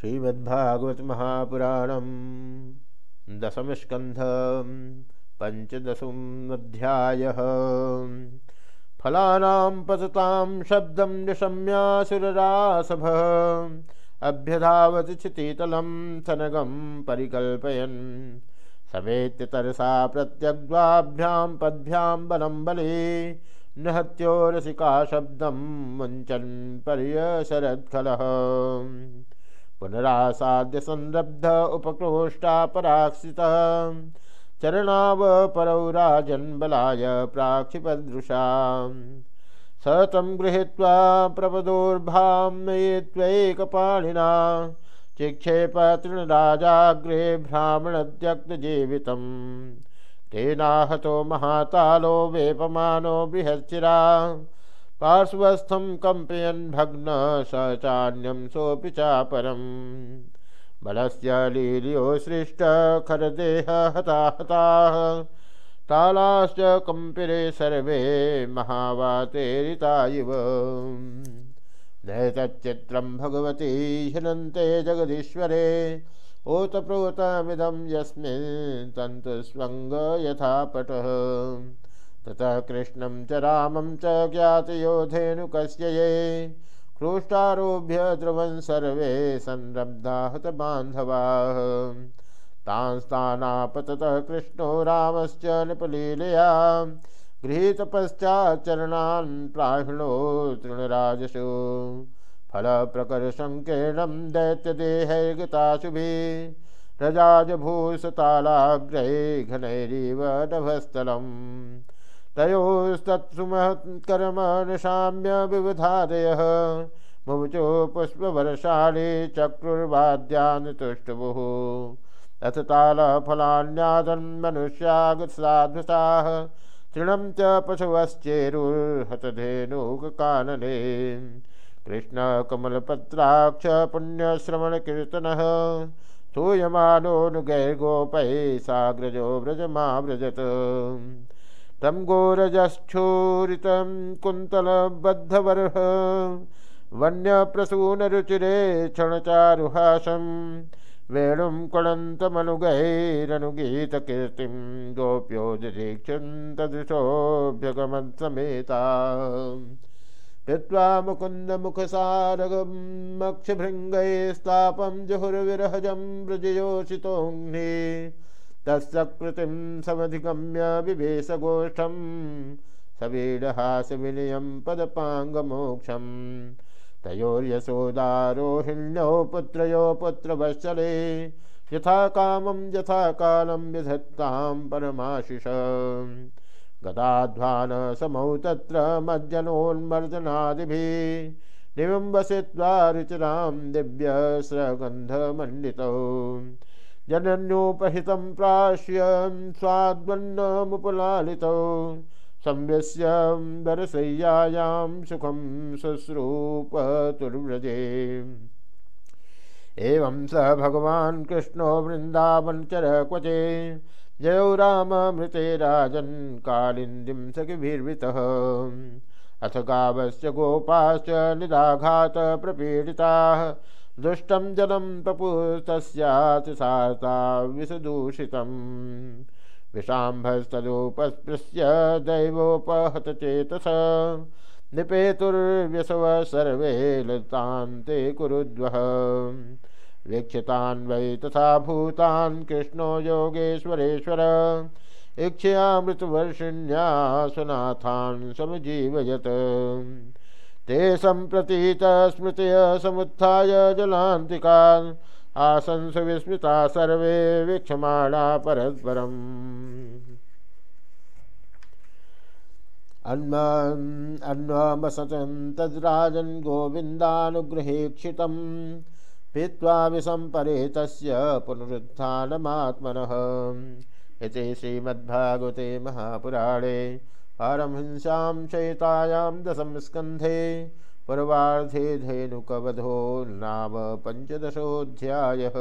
श्रीमद्भागवत महापुराण दशम स्कंध पंचदशोध्याय फलानां पततां शब्दं निशम्यासुररासभ। अभ्यधावत क्षितितलं सनगं परिकल्पयन्। समेत्य तरसा प्रत्यग्वाभ्यां पद्भ्यां बलं बले। नहत्योरसिका शब्दं मुञ्चन् पर्यशरत्खलः पुनरासाद्य संरब्ध उपक्रोष्टापराक्षित चरणाव परौ राजन् बलाय प्राक्षिपदृशा स तं गृहीत्वा प्रपदोर्भां त्वैकपाणिना चिक्षेप तृणराजाग्रे भ्रामणत्यक्तजीवितम् तेनाहतो महातालो वेपमानो बृहच्चिरा। पार्श्वस्थं कम्पयन् भग्न स चान्यं सोऽपि चापरम्। बलस्य लील्यो सृष्ट खरदेह हताहताः। तालाश्च कम्पिरे सर्वे महावातेरिता इव। नैतच्चित्रं भगवती हिनन्ते जगदीश्वरे। ओतप्रोतमिदं यस्मिन् तन्तुस्वङ्ग यथा पटः ततः कृष्णं च रामं च ज्ञातयोधेनुकस्य ये क्रोष्टारोभ्य ध्रुवन् सर्वे संरब्धा हतबान्धवाः तांस्तानापततः कृष्णो रामश्च नृपलीलया। गृहीतपश्चाच्चरणान् प्राहिणो तृणराजसु। फलप्रकरसङ्कीर्णं दैत्यदेहैर्गताशुभिः। रजाजभूषतालाग्रहे घनैरिव नभस्थलम्। तयोस्तत्सुमत्कर्मनुशाम्य विविधादयः। मुमुचो पुष्पवर्षाणि चक्रुर्वाद्यान् तुष्टुभुः अथ तालफलान्यादन् मनुष्यागसाध्वसाः तृणं च पशुवश्चेरुर्हतधेनुकानने कृष्णकमलपत्राक्ष पुण्यश्रवणकीर्तनः। सूयमानोऽनुगैर्गोपैः साग्रजो व्रजमाव्रजत्। तं घोरजश्चूरितं कुन्तलबद्धवर्ह वन्यप्रसूनरुचिरे क्षणचारुहासं वेणुं कुणन्तमनुगैरनुगीतकीर्तिं गोप्यो दिदीक्षन्तदृशोऽभ्यगमत्समेता हित्वा मुकुन्दमुखसारगं मक्षभृङ्गैस्तापं जुहुर्विरहजं व्रजयोषितोऽह्नि तत्सकृतिं समधिगम्य विवेशगोष्ठं सवीडहासविनयं पदपाङ्गमोक्षं। तयोर्यशोदारोहिण्यो पुत्रयो पुत्रवत्सले यथा कामं यथा कालं विधत्तां परमाशिष। गदाध्वान समौ तत्र मज्जनोन्मर्दनादिभिः निबिम्बसित्वा रुचिरां दिव्यस्रगन्धमण्डितौ। जनन्योपहितं प्राश्य स्वाद्वन्नमुपलालितौ संव्यस्य वरसय्यायां सुखं शुश्रूपतुर्व्रजे। एवं स भगवान् कृष्णो वृन्दावनचर क्वचे जयो राममृते राजन् कालिन्दीं सखिभिर्वृतः। अथ गावश्च गोपाश्च निराघातप्रपीडिताः दुष्टं जलं पपुस्तस्यातिसार्ता विषदूषितम् विषाम्भस्तदुपस्पृश्य दैवोपहतचेतस। निपेतुर्व्यसव सर्वे लतान्ते कुरुद्वः। वीक्षितान् वै तथा भूतान् कृष्णो योगेश्वरेश्वर। इक्षयामृतवर्षिण्या स्वनाथान् समजीवयत्। ते सम्प्रतीत स्मृतय समुत्थाय जलान्तिकान्। आसंस विस्मृता सर्वे वीक्षमाणा परस्परम्। अन्वमसतं तद्राजन् गोविन्दानुगृहेक्षितम्। पीत्वा विसम्परे तस्य पुनरुत्थानमात्मनः। इति श्रीमद्भागवते महापुराणे पारमहिंसां शयितायां दशम स्कन्धे पूर्वार्धे धेनुकवधो नाम पञ्चदशोऽध्यायः।